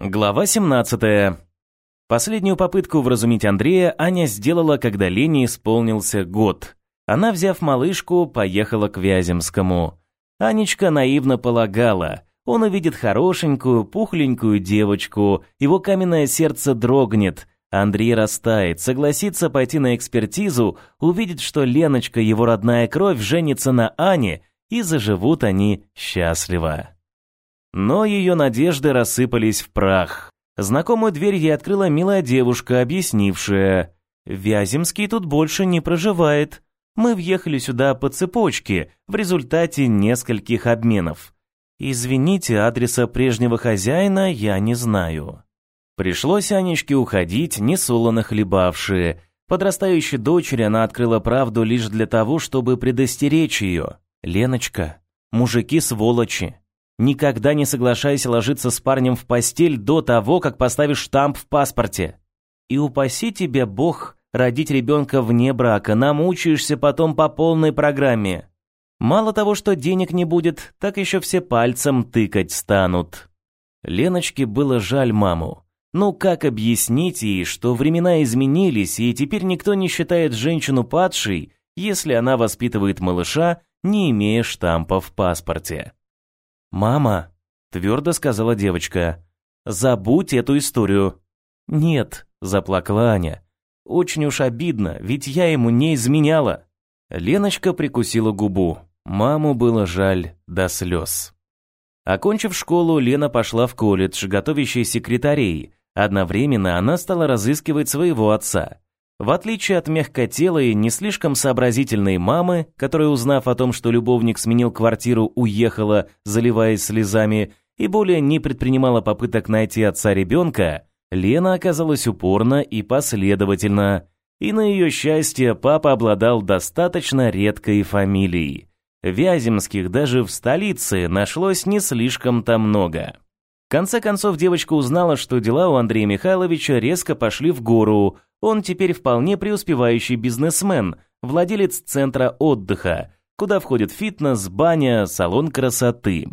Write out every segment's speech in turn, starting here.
Глава 17. Последнюю попытку вразумить Андрея Аня сделала, когда Лене исполнился год. Она, взяв малышку, поехала к Вяземскому. Анечка наивно полагала, он увидит хорошенькую, пухленькую девочку, его каменное сердце дрогнет, Андрей растает, согласится пойти на экспертизу, увидит, что Леночка, его родная кровь, женится на Ане, и заживут они счастливо. Но ее надежды рассыпались в прах. Знакомую дверь ей открыла милая девушка, объяснившая, «Вяземский тут больше не проживает. Мы въехали сюда по цепочке в результате нескольких обменов. Извините, адреса прежнего хозяина я не знаю». Пришлось Анечке уходить, несолоно хлебавшие. Подрастающей дочери она открыла правду лишь для того, чтобы предостеречь ее. «Леночка, мужики сволочи. Никогда не соглашайся ложиться с парнем в постель до того, как поставишь штамп в паспорте. И упаси тебя Бог родить ребенка вне брака, намучаешься потом по полной программе. Мало того, что денег не будет, так еще все пальцем тыкать станут. Леночке было жаль маму. Ну как объяснить ей, что времена изменились, и теперь никто не считает женщину падшей, если она воспитывает малыша, не имея штампа в паспорте? «Мама», — твердо сказала девочка, — «забудь эту историю». «Нет», — заплакала Аня, — «очень уж обидно, ведь я ему не изменяла». Леночка прикусила губу. Маму было жаль до слез. Окончив школу, Лена пошла в колледж, готовящий секретарей. Одновременно она стала разыскивать своего отца. В отличие от мягкотелой, не слишком сообразительной мамы, которая, узнав о том, что любовник сменил квартиру, уехала, заливаясь слезами, и более не предпринимала попыток найти отца ребенка, Лена оказалась упорна и последовательна. И на ее счастье папа обладал достаточно редкой фамилией. Вяземских даже в столице нашлось не слишком-то много. В конце концов девочка узнала, что дела у Андрея Михайловича резко пошли в гору, он теперь вполне преуспевающий бизнесмен, владелец центра отдыха, куда входит фитнес, баня, салон красоты.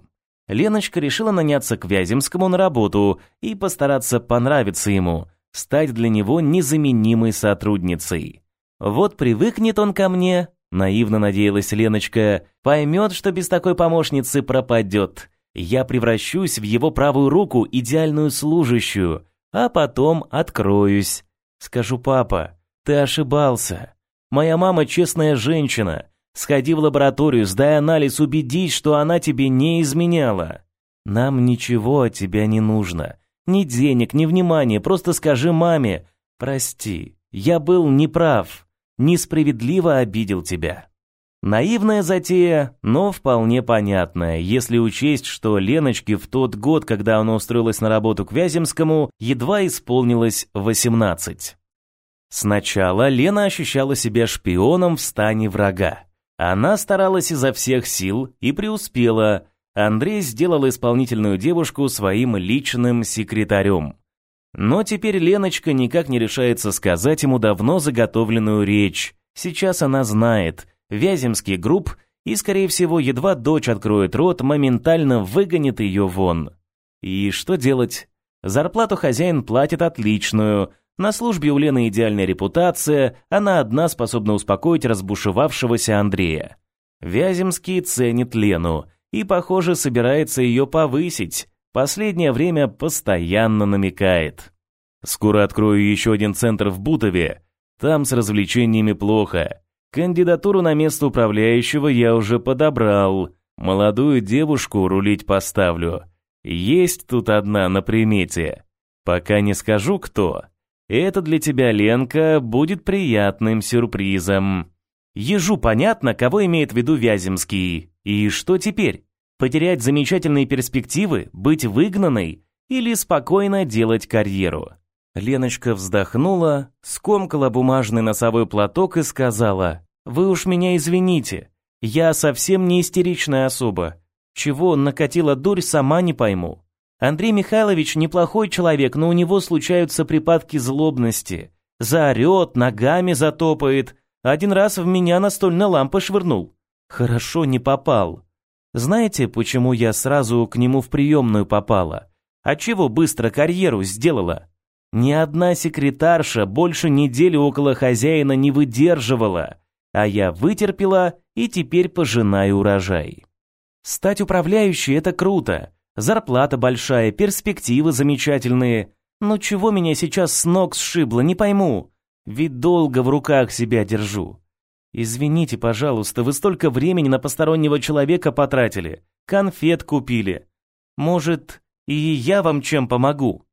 Леночка решила наняться к Вяземскому на работу и постараться понравиться ему, стать для него незаменимой сотрудницей. Вот привыкнет он ко мне, наивно надеялась Леночка, поймет, что без такой помощницы пропадет. Я превращусь в его правую руку, идеальную служащую, а потом откроюсь. Скажу, папа, ты ошибался. Моя мама честная женщина. Сходи в лабораторию, сдай анализ, убедись, что она тебе не изменяла. Нам ничего от тебя не нужно. Ни денег, ни внимания, просто скажи маме, прости, я был неправ, несправедливо обидел тебя. Наивная затея, но вполне понятная, если учесть, что Леночке в тот год, когда она устроилась на работу к Вяземскому, едва исполнилось 18. Сначала Лена ощущала себя шпионом в стане врага. Она старалась изо всех сил и преуспела. Андрей сделал исполнительную девушку своим личным секретарем. Но теперь Леночка никак не решается сказать ему давно заготовленную речь. Сейчас она знает – Вяземский групп, и, скорее всего, едва дочь откроет рот, моментально выгонит ее вон. И что делать? Зарплату хозяин платит отличную, на службе у Лены идеальная репутация, она одна способна успокоить разбушевавшегося Андрея. Вяземский ценит Лену и, похоже, собирается ее повысить. Последнее время постоянно намекает. Скоро открою еще один центр в Бутове. Там с развлечениями плохо. Кандидатуру на место управляющего я уже подобрал. Молодую девушку рулить поставлю. Есть тут одна на примете. Пока не скажу, кто. Это для тебя, Ленка, будет приятным сюрпризом. Ежу понятно, кого имеет в виду Вяземский. И что теперь? Потерять замечательные перспективы, быть выгнанной или спокойно делать карьеру? Леночка вздохнула, скомкала бумажный носовой платок и сказала, «Вы уж меня извините, я совсем не истеричная особа. Чего накатила дурь, сама не пойму. Андрей Михайлович неплохой человек, но у него случаются припадки злобности. Заорет, ногами затопает. Один раз в меня настольная лампа швырнул. Хорошо не попал. Знаете, почему я сразу к нему в приемную попала? А чего быстро карьеру сделала? Ни одна секретарша больше недели около хозяина не выдерживала, а я вытерпела и теперь пожинаю урожай. Стать управляющей – это круто. Зарплата большая, перспективы замечательные. Но чего меня сейчас с ног сшибло, не пойму. Ведь долго в руках себя держу. Извините, пожалуйста, вы столько времени на постороннего человека потратили. Конфет купили. Может, и я вам чем помогу?»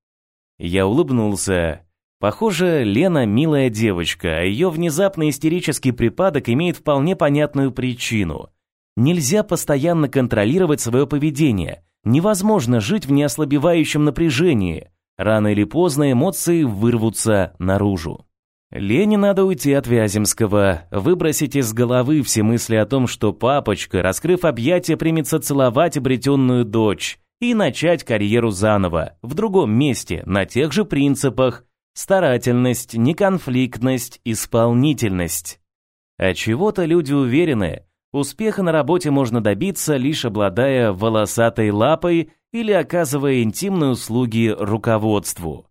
Я улыбнулся. Похоже, Лена милая девочка, а ее внезапный истерический припадок имеет вполне понятную причину. Нельзя постоянно контролировать свое поведение. Невозможно жить в неослабевающем напряжении. Рано или поздно эмоции вырвутся наружу. Лене надо уйти от Вяземского, выбросить из головы все мысли о том, что папочка, раскрыв объятия, примется целовать обретенную дочь, и начать карьеру заново, в другом месте, на тех же принципах. Старательность, неконфликтность, исполнительность. А чего-то люди уверены, успеха на работе можно добиться, лишь обладая волосатой лапой или оказывая интимные услуги руководству.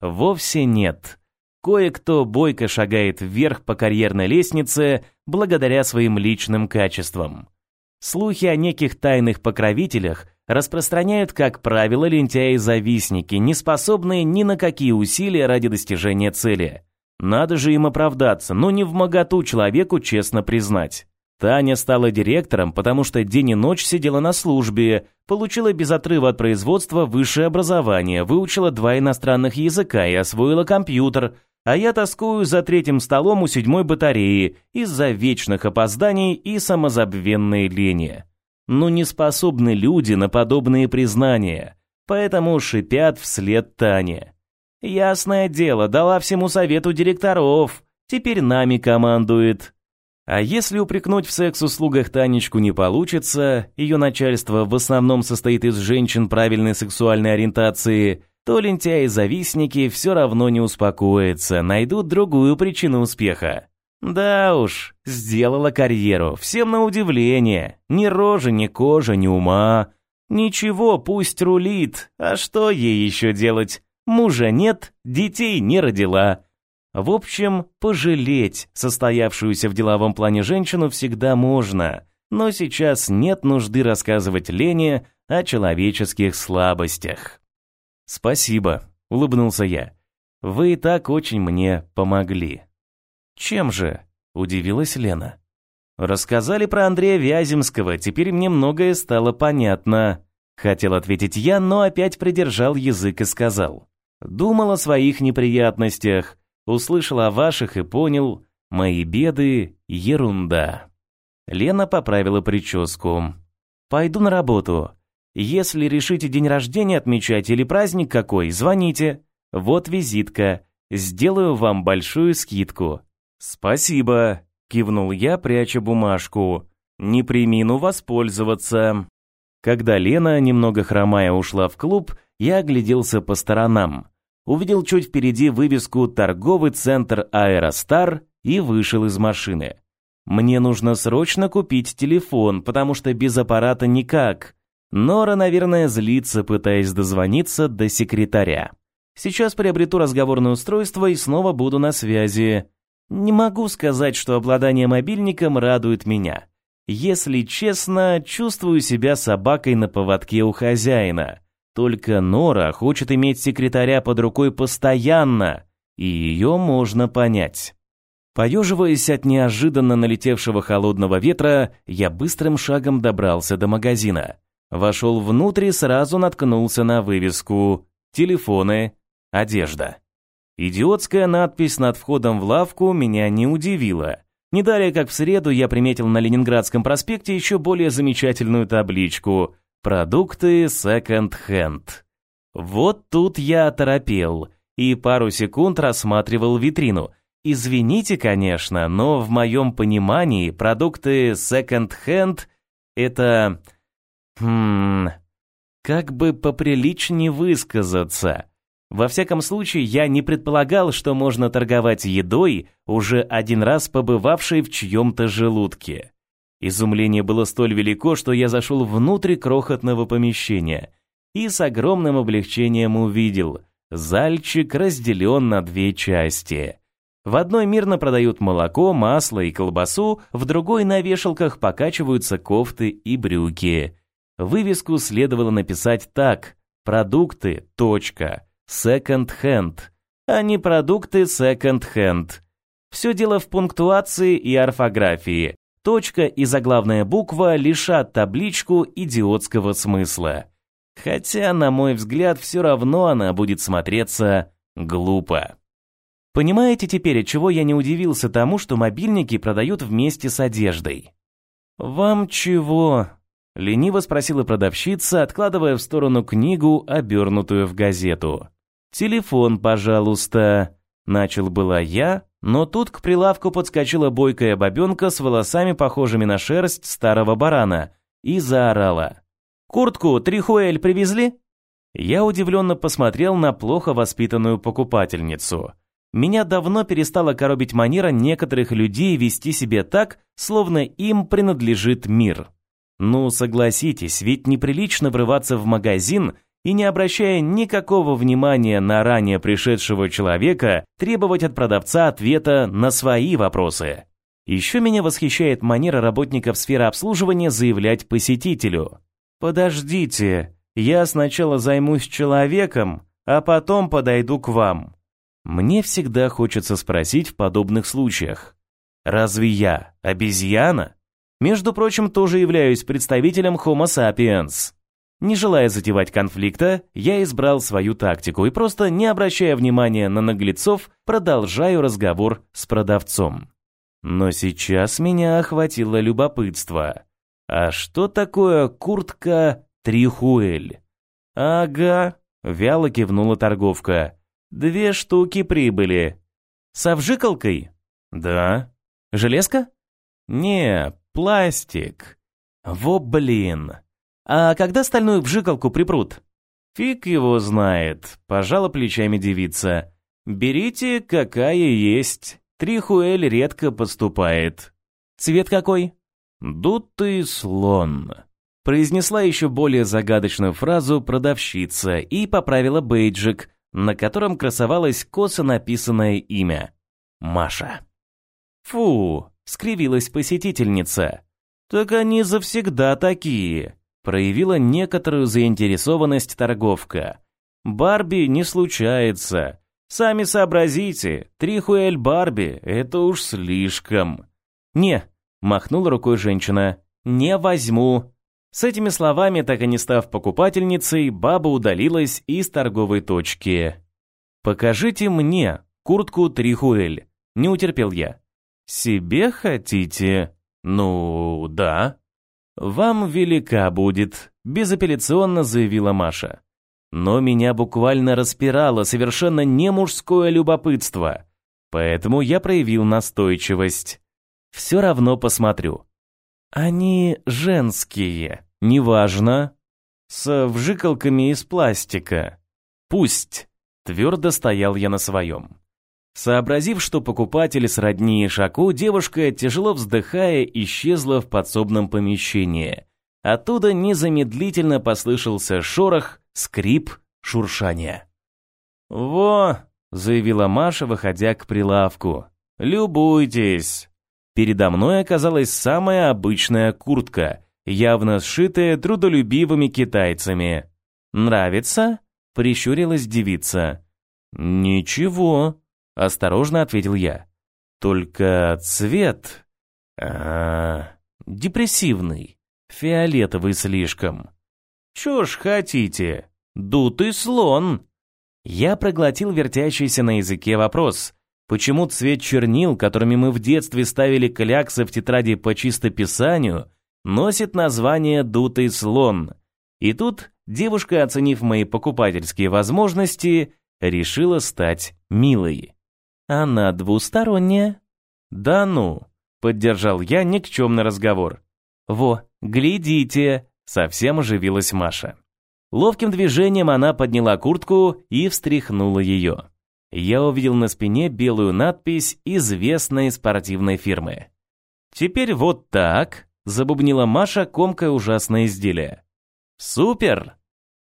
Вовсе нет. Кое-кто бойко шагает вверх по карьерной лестнице благодаря своим личным качествам. Слухи о неких тайных покровителях распространяют, как правило, лентяи-завистники, не способные ни на какие усилия ради достижения цели. Надо же им оправдаться, но не в моготу человеку честно признать. Таня стала директором, потому что день и ночь сидела на службе, получила без отрыва от производства высшее образование, выучила два иностранных языка и освоила компьютер, а я тоскую за третьим столом у седьмой батареи из-за вечных опозданий и самозабвенной лени. Но не способны люди на подобные признания, поэтому шипят вслед Тане. Ясное дело, дала всему совету директоров, теперь нами командует. А если упрекнуть в секс-услугах Танечку не получится, ее начальство в основном состоит из женщин правильной сексуальной ориентации, то лентяи-завистники все равно не успокоятся, найдут другую причину успеха. Да уж, сделала карьеру, всем на удивление. Ни рожи, ни кожи, ни ума. Ничего, пусть рулит, а что ей еще делать? Мужа нет, детей не родила. В общем, пожалеть состоявшуюся в деловом плане женщину всегда можно, но сейчас нет нужды рассказывать Лене о человеческих слабостях. «Спасибо», — улыбнулся я. «Вы и так очень мне помогли». «Чем же?» – удивилась Лена. «Рассказали про Андрея Вяземского, теперь мне многое стало понятно». Хотел ответить я, но опять придержал язык и сказал. «Думал о своих неприятностях, услышал о ваших и понял, мои беды – ерунда». Лена поправила прическу. «Пойду на работу. Если решите день рождения отмечать или праздник какой, звоните. Вот визитка. Сделаю вам большую скидку. «Спасибо», — кивнул я, пряча бумажку. «Не примину воспользоваться». Когда Лена, немного хромая, ушла в клуб, я огляделся по сторонам. Увидел чуть впереди вывеску «Торговый центр Аэростар» и вышел из машины. Мне нужно срочно купить телефон, потому что без аппарата никак. Нора, наверное, злится, пытаясь дозвониться до секретаря. Сейчас приобрету разговорное устройство и снова буду на связи. Не могу сказать, что обладание мобильником радует меня. Если честно, чувствую себя собакой на поводке у хозяина. Только Нора хочет иметь секретаря под рукой постоянно, и ее можно понять. Поеживаясь от неожиданно налетевшего холодного ветра, я быстрым шагом добрался до магазина. Вошел внутрь и сразу наткнулся на вывеску «Телефоны, одежда». Идиотская надпись над входом в лавку меня не удивила. Не далее, как в среду, я приметил на Ленинградском проспекте еще более замечательную табличку «Продукты секонд-хенд». Вот тут я оторопел и пару секунд рассматривал витрину. Извините, конечно, но в моем понимании продукты секонд-хенд – это... Хм... Как бы поприличнее высказаться – во всяком случае, я не предполагал, что можно торговать едой, уже один раз побывавшей в чьем-то желудке. Изумление было столь велико, что я зашел внутрь крохотного помещения. и с огромным облегчением увидел. Зальчик разделен на две части. В одной мирно продают молоко, масло и колбасу, в другой на вешалках покачиваются кофты и брюки. Вывеску следовало написать так «Продукты. Точка. Hand», а не «Продукты hand». Все дело в пунктуации и орфографии. Точка и заглавная буква лишат табличку идиотского смысла. Хотя, на мой взгляд, все равно она будет смотреться глупо. Понимаете теперь, от чего я не удивился тому, что мобильники продают вместе с одеждой? «Вам чего?» — лениво спросила продавщица, откладывая в сторону книгу, обернутую в газету. «Телефон, пожалуйста», — начал была я, но тут к прилавку подскочила бойкая бабенка с волосами, похожими на шерсть старого барана, и заорала. «Куртку Трихуэль привезли?» Я удивленно посмотрел на плохо воспитанную покупательницу — меня давно перестала коробить манера некоторых людей вести себя так, словно им принадлежит мир. Ну, согласитесь, ведь неприлично врываться в магазин и, не обращая никакого внимания на ранее пришедшего человека, требовать от продавца ответа на свои вопросы. Еще меня восхищает манера работников сферы обслуживания заявлять посетителю. «Подождите, я сначала займусь человеком, а потом подойду к вам». Мне всегда хочется спросить в подобных случаях. Разве я обезьяна? Между прочим, тоже являюсь представителем Homo sapiens. Не желая затевать конфликта, я избрал свою тактику и просто, не обращая внимания на наглецов, продолжаю разговор с продавцом. Но сейчас меня охватило любопытство. А что такое куртка Трихуэль? Ага, вяло кивнула торговка. Две штуки прибыли. Со вжикалкой? Да. Железка? Не, пластик. Во блин. А когда стальную вжикалку припрут? Фиг его знает, пожала плечами девица. Берите, какая есть. Трихуэль редко поступает. Цвет какой? Дутый слон. Произнесла еще более загадочную фразу продавщица и поправила бейджик, на котором красовалось косо написанное имя – Маша. «Фу!» – скривилась посетительница. «Так они завсегда такие!» – проявила некоторую заинтересованность торговка. «Барби не случается. Сами сообразите, Трихуэль Барби – это уж слишком». «Не!» – махнула рукой женщина. «Не возьму. С этими словами, так и не став покупательницей, баба удалилась из торговой точки. «Покажите мне куртку Трихуэль», — не утерпел я. «Себе хотите?» «Ну, да». «Вам велика будет», — безапелляционно заявила Маша. Но меня буквально распирало совершенно не мужское любопытство, поэтому я проявил настойчивость. «Все равно посмотрю». «Они женские», Неважно. С вжикалками из пластика. Пусть. Твердо стоял я на своем. Сообразив, что покупатель сродни Ишаку, девушка, тяжело вздыхая, исчезла в подсобном помещении. Оттуда незамедлительно послышался шорох, скрип, шуршание. «Во!» — заявила Маша, выходя к прилавку. «Любуйтесь!» Передо мной оказалась самая обычная куртка, явно сшитые трудолюбивыми китайцами. «Нравится?» — прищурилась девица. «Ничего», — осторожно ответил я. «Только цвет... А, депрессивный, фиолетовый слишком. Чё ж хотите? Дутый слон!» Я проглотил вертящийся на языке вопрос. Почему цвет чернил, которыми мы в детстве ставили кляксы в тетради по чистописанию, носит название «Дутый слон». И тут девушка, оценив мои покупательские возможности, решила стать милой. Она двусторонняя. Да ну, поддержал я никчемный разговор. Во, глядите, совсем оживилась Маша. Ловким движением она подняла куртку и встряхнула ее. Я увидел на спине белую надпись известной спортивной фирмы. Теперь вот так, забубнила Маша, комкая ужасное изделие. «Супер!»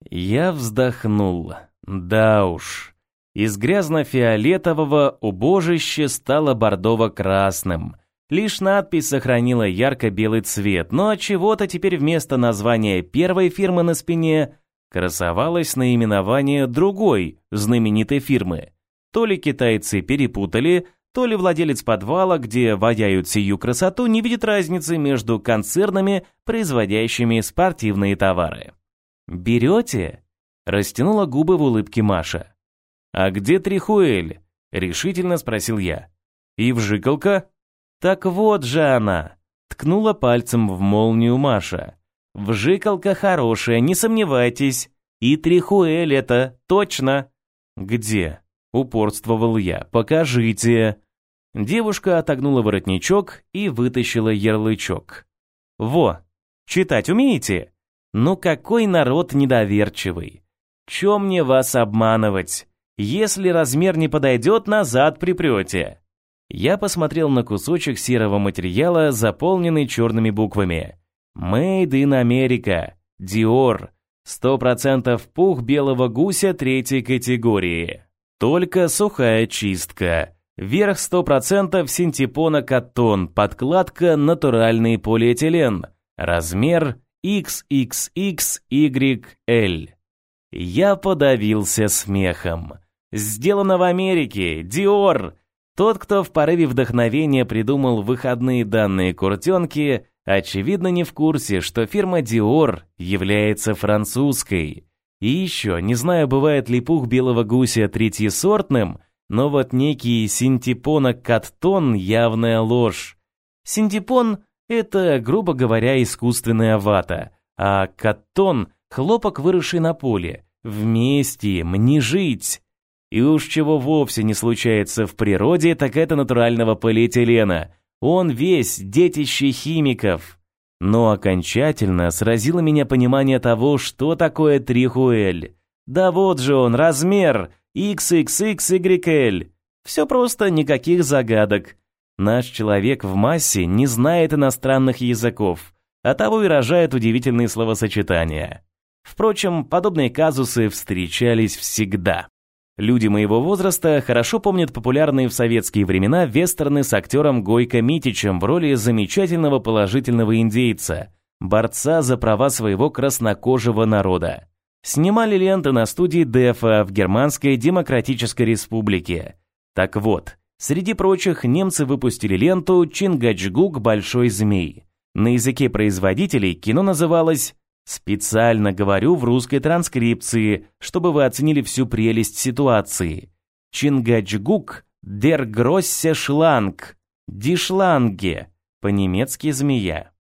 Я вздохнул. Да уж. Из грязно-фиолетового убожище стало бордово-красным. Лишь надпись сохранила ярко-белый цвет, но от чего-то теперь вместо названия первой фирмы на спине красовалось наименование другой знаменитой фирмы. То ли китайцы перепутали, то ли владелец подвала, где ваяют сию красоту, не видит разницы между концернами, производящими спортивные товары. «Берете?» – растянула губы в улыбке Маша. «А где Трихуэль?» – решительно спросил я. «И вжикалка?» «Так вот же она!» – ткнула пальцем в молнию Маша. «Вжикалка хорошая, не сомневайтесь. И Трихуэль это, точно!» «Где?» – упорствовал я. «Покажите!» Девушка отогнула воротничок и вытащила ярлычок. «Во! Читать умеете?» «Ну какой народ недоверчивый! Чем мне вас обманывать? Если размер не подойдет, назад припрете!» Я посмотрел на кусочек серого материала, заполненный черными буквами. «Made in America. Dior. 100% пух белого гуся третьей категории. Только сухая чистка. Верх 100% синтепона каттон, подкладка натуральный полиэтилен. Размер XXXYL. Я подавился смехом. Сделано в Америке, Диор. Тот, кто в порыве вдохновения придумал выходные данные куртенки, очевидно не в курсе, что фирма Dior является французской. И еще, не знаю, бывает ли пух белого гуся третьесортным, но вот некий синтепона-каттон явная ложь. Синтепон это, грубо говоря, искусственная вата, а каттон – хлопок, выросший на поле. Вместе им не жить. И уж чего вовсе не случается в природе, так это натурального полиэтилена. Он весь детище химиков. Но окончательно сразило меня понимание того, что такое трихуэль. Да вот же он, размер XXXYL. Все просто, никаких загадок. Наш человек в массе не знает иностранных языков, а того и рожает удивительные словосочетания. Впрочем, подобные казусы встречались всегда. Люди моего возраста хорошо помнят популярные в советские времена вестерны с актером Гойко Митичем в роли замечательного положительного индейца, борца за права своего краснокожего народа. Снимали ленты на студии Дефа в Германской Демократической Республике. Так вот, Среди прочих, немцы выпустили ленту «Чингачгук. Большой змей». На языке производителей кино называлось «Специально говорю в русской транскрипции, чтобы вы оценили всю прелесть ситуации». «Чингачгук. Дер Гроссе Шланг. Дишланге». По-немецки «змея».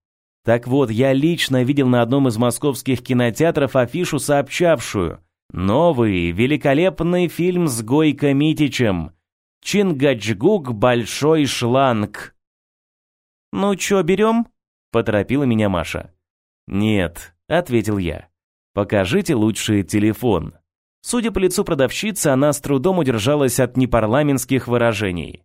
Так вот, я лично видел на одном из московских кинотеатров афишу, сообщавшую «Новый, великолепный фильм с Гойко Митичем» Чингачгук большой шланг. Ну чё, берем? Поторопила меня Маша. Нет, ответил я. Покажите лучше телефон. Судя по лицу продавщицы, она с трудом удержалась от непарламентских выражений.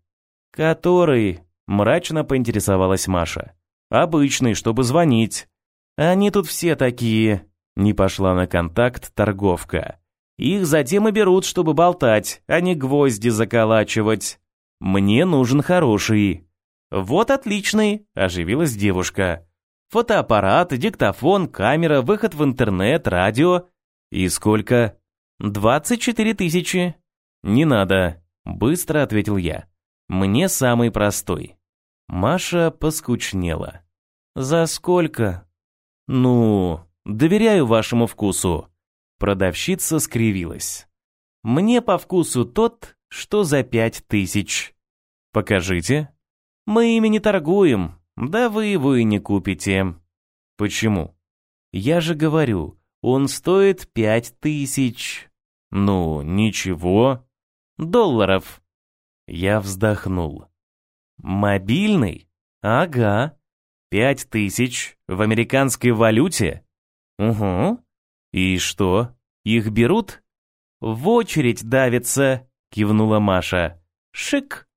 «Который?» – мрачно поинтересовалась Маша. «Обычный, чтобы звонить». «Они тут все такие», – не пошла на контакт торговка. Их затем и берут, чтобы болтать, а не гвозди заколачивать. Мне нужен хороший. Вот отличный, оживилась девушка. Фотоаппарат, диктофон, камера, выход в интернет, радио. И сколько? Двадцать четыре тысячи. Не надо, быстро ответил я. Мне самый простой. Маша поскучнела. За сколько? Ну, доверяю вашему вкусу. Продавщица скривилась. «Мне по вкусу тот, что за пять тысяч». «Покажите». «Мы ими не торгуем, да вы его и не купите». «Почему?» «Я же говорю, он стоит пять тысяч». «Ну, ничего». «Долларов». Я вздохнул. «Мобильный? Ага. Пять тысяч в американской валюте?» «Угу. «И что? Их берут?» «В очередь давится», — кивнула Маша. «Шик».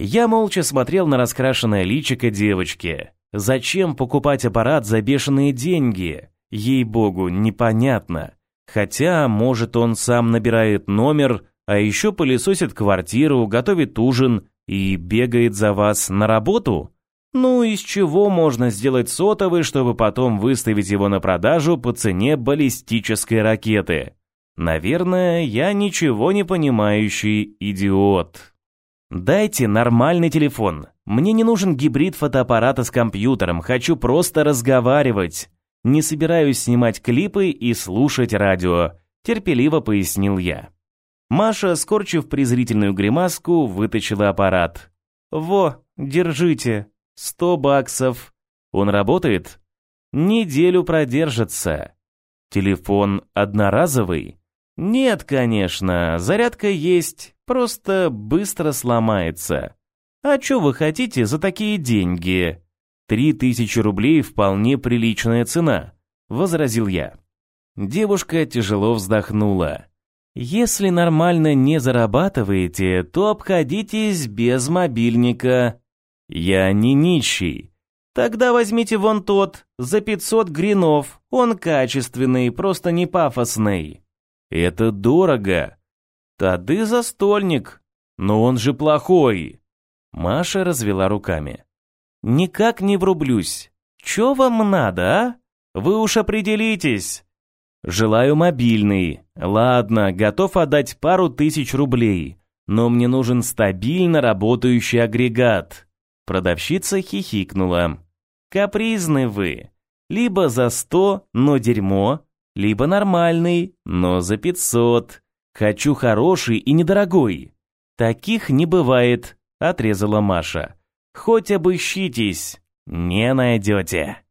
Я молча смотрел на раскрашенное личико девочки. Зачем покупать аппарат за бешеные деньги? Ей-богу, непонятно. Хотя, может, он сам набирает номер, а еще пылесосит квартиру, готовит ужин и бегает за вас на работу? Ну, из чего можно сделать сотовый, чтобы потом выставить его на продажу по цене баллистической ракеты? Наверное, я ничего не понимающий идиот. Дайте нормальный телефон. Мне не нужен гибрид фотоаппарата с компьютером, хочу просто разговаривать. Не собираюсь снимать клипы и слушать радио, терпеливо пояснил я. Маша, скорчив презрительную гримаску, вытащила аппарат. «Во, держите, сто баксов. Он работает?» «Неделю продержится». «Телефон одноразовый?» Нет, конечно, зарядка есть, просто быстро сломается. А что вы хотите за такие деньги? Три тысячи рублей вполне приличная цена, возразил я. Девушка тяжело вздохнула. Если нормально не зарабатываете, то обходитесь без мобильника. Я не нищий. Тогда возьмите вон тот, за 500 гринов. Он качественный, просто не пафосный. Это дорого. Тады застольник. Но он же плохой. Маша развела руками. Никак не врублюсь. Чё вам надо, а? Вы уж определитесь. Желаю мобильный. Ладно, готов отдать пару тысяч рублей. Но мне нужен стабильно работающий агрегат. Продавщица хихикнула. Капризны вы. Либо за сто, но дерьмо, либо нормальный, но за 500. Хочу хороший и недорогой. Таких не бывает, отрезала Маша. Хоть обыщитесь, не найдете.